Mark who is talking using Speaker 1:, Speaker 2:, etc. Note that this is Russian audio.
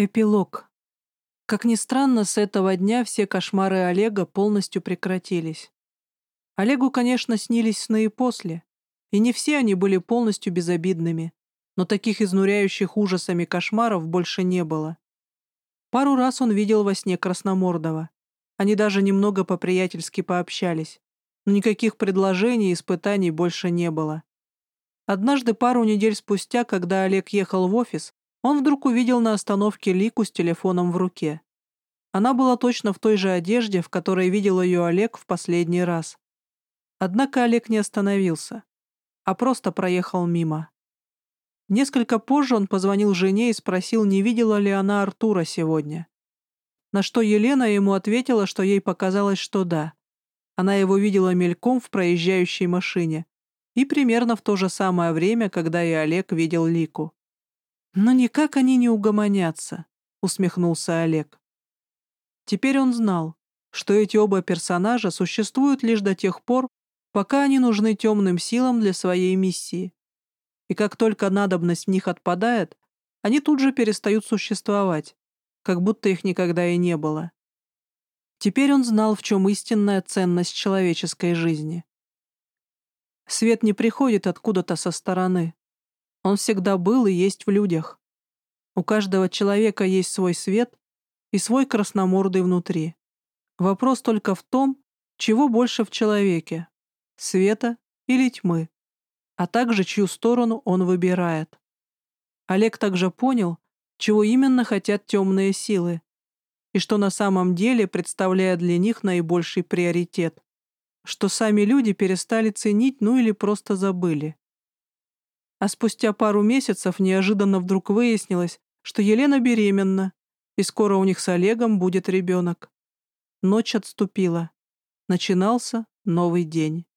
Speaker 1: Эпилог. Как ни странно, с этого дня все кошмары Олега полностью прекратились. Олегу, конечно, снились сны и после, и не все они были полностью безобидными, но таких изнуряющих ужасами кошмаров больше не было. Пару раз он видел во сне Красномордова. Они даже немного по-приятельски пообщались, но никаких предложений и испытаний больше не было. Однажды пару недель спустя, когда Олег ехал в офис, он вдруг увидел на остановке Лику с телефоном в руке. Она была точно в той же одежде, в которой видел ее Олег в последний раз. Однако Олег не остановился, а просто проехал мимо. Несколько позже он позвонил жене и спросил, не видела ли она Артура сегодня. На что Елена ему ответила, что ей показалось, что да. Она его видела мельком в проезжающей машине и примерно в то же самое время, когда и Олег видел Лику. «Но никак они не угомонятся», — усмехнулся Олег. Теперь он знал, что эти оба персонажа существуют лишь до тех пор, пока они нужны темным силам для своей миссии. И как только надобность в них отпадает, они тут же перестают существовать, как будто их никогда и не было. Теперь он знал, в чем истинная ценность человеческой жизни. Свет не приходит откуда-то со стороны. Он всегда был и есть в людях. У каждого человека есть свой свет и свой красномордый внутри. Вопрос только в том, чего больше в человеке — света или тьмы, а также чью сторону он выбирает. Олег также понял, чего именно хотят темные силы, и что на самом деле представляет для них наибольший приоритет, что сами люди перестали ценить, ну или просто забыли. А спустя пару месяцев неожиданно вдруг выяснилось, что Елена беременна, и скоро у них с Олегом будет ребенок. Ночь отступила. Начинался новый день.